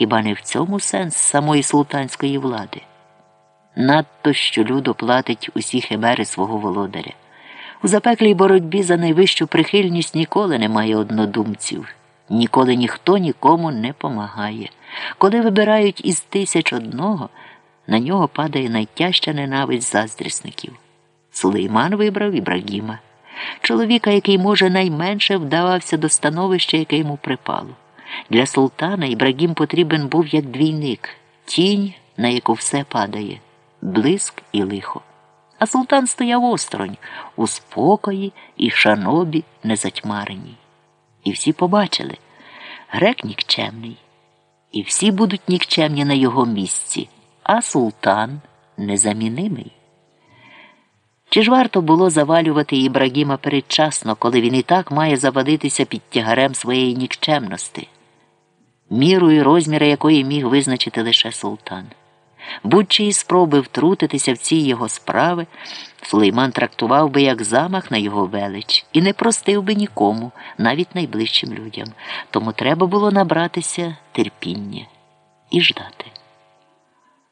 Хіба не в цьому сенс самої султанської влади? Надто що людо платить усі химери свого володаря. У запеклій боротьбі за найвищу прихильність ніколи немає однодумців, ніколи ніхто нікому не помагає. Коли вибирають із тисяч одного, на нього падає найтяжча ненависть заздрісників. Сулейман вибрав Ібрагіма, чоловіка, який, може, найменше вдавався до становища, яке йому припало. Для султана Ібрагім потрібен був як двійник, тінь, на яку все падає, блиск і лихо. А султан стояв осторонь, у спокої і шанобі незатьмареній. І всі побачили грек нікчемний, і всі будуть нікчемні на його місці, а султан незамінимий. Чи ж варто було завалювати Ібрагіма передчасно, коли він і так має завалитися під тягарем своєї нікчемності, міру і розміри якої міг визначити лише султан? Будь-чиї спроби втрутитися в ці його справи, Сулейман трактував би як замах на його велич і не простив би нікому, навіть найближчим людям. Тому треба було набратися терпіння і ждати.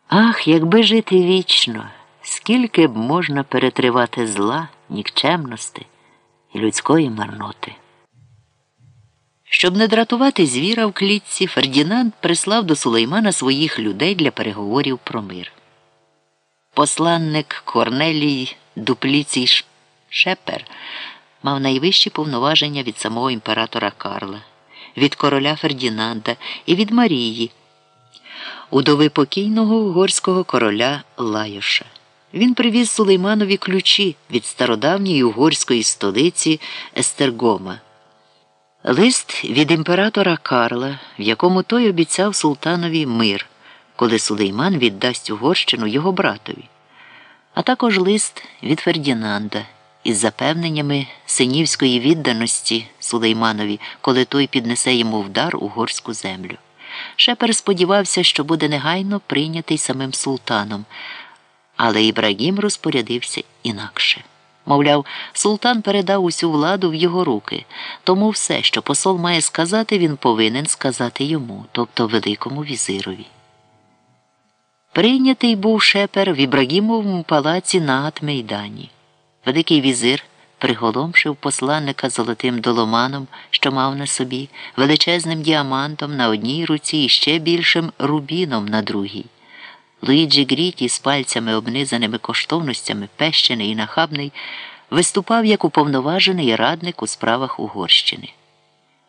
Ах, якби жити вічно, скільки б можна перетривати зла, нікчемності і людської марноти. Щоб не дратувати звіра в клітці, Фердінанд прислав до Сулеймана своїх людей для переговорів про мир. Посланник Корнелій Дупліцій Шепер мав найвищі повноваження від самого імператора Карла, від короля Фердінанда і від Марії, удови покійного угорського короля Лайоша. Він привіз Сулейманові ключі від стародавньої угорської столиці Естергома. Лист від імператора Карла, в якому той обіцяв султанові мир, коли Сулейман віддасть Угорщину його братові, а також лист від Фердінанда із запевненнями синівської відданості Сулейманові, коли той піднесе йому вдар угорську землю. Шепер сподівався, що буде негайно прийнятий самим султаном, але Ібрагім розпорядився інакше. Мовляв, султан передав усю владу в його руки, тому все, що посол має сказати, він повинен сказати йому, тобто Великому візирові. Прийнятий був шепер в Ібрагімовому палаці на Атмейдані. Великий візир приголомшив посланника золотим доломаном, що мав на собі, величезним діамантом на одній руці і ще більшим рубіном на другій. Луїджі Гріті з пальцями, обнизаними коштовностями, пещений і нахабний, виступав як уповноважений радник у справах Угорщини.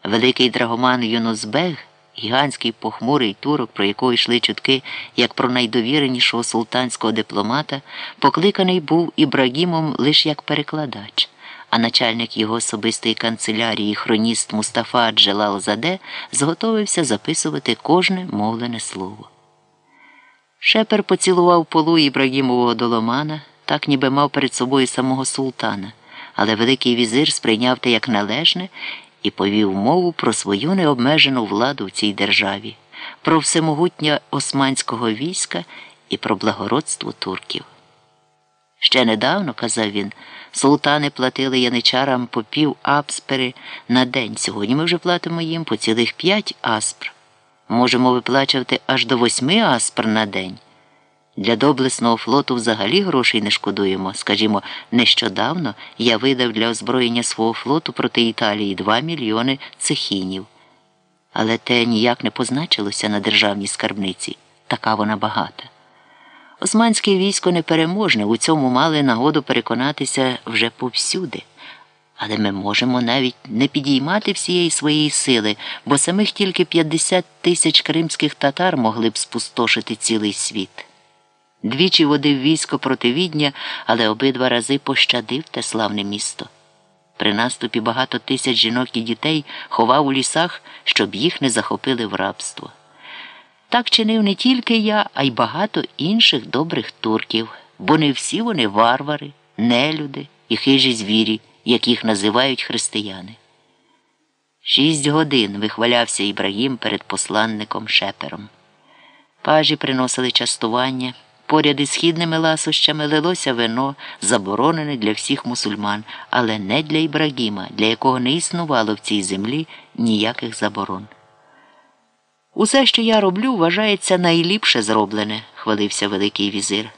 Великий драгоман Юнусбег, гігантський похмурий турок, про якого йшли чутки, як про найдовіренішого султанського дипломата, покликаний був Ібрагімом лише як перекладач, а начальник його особистої канцелярії, хроніст Мустафа Джелал Заде, зготовився записувати кожне мовлене слово. Шепер поцілував полу Ібрагімового доломана, так ніби мав перед собою самого султана, але Великий візир сприйняв те як належне і повів мову про свою необмежену владу в цій державі, про всемогутнє османського війська і про благородство турків. Ще недавно, казав він, султани платили яничарам по пів аспери на день. Сьогодні ми вже платимо їм по цілих п'ять аспр. Можемо виплачувати аж до восьми аспр на день. Для доблесного флоту взагалі грошей не шкодуємо. Скажімо, нещодавно я видав для озброєння свого флоту проти Італії 2 мільйони цехінів. Але те ніяк не позначилося на державній скарбниці. Така вона багата. Османське військо непереможне, у цьому мали нагоду переконатися вже повсюди. Але ми можемо навіть не підіймати всієї своєї сили, бо самих тільки 50 тисяч кримських татар могли б спустошити цілий світ. Двічі водив військо проти відня, але обидва рази пощадив те славне місто. При наступі багато тисяч жінок і дітей ховав у лісах, щоб їх не захопили в рабство. Так чинив не тільки я, а й багато інших добрих турків, бо не всі вони варвари, нелюди і хижі звірі яких називають християни. Шість годин вихвалявся Ібрагім перед посланником шепером. Пажі приносили частування, поряд із східними ласощами лилося вино, заборонене для всіх мусульман, але не для Ібрагіма, для якого не існувало в цій землі ніяких заборон. Усе, що я роблю, вважається найліпше зроблене, хвалився Великий візир.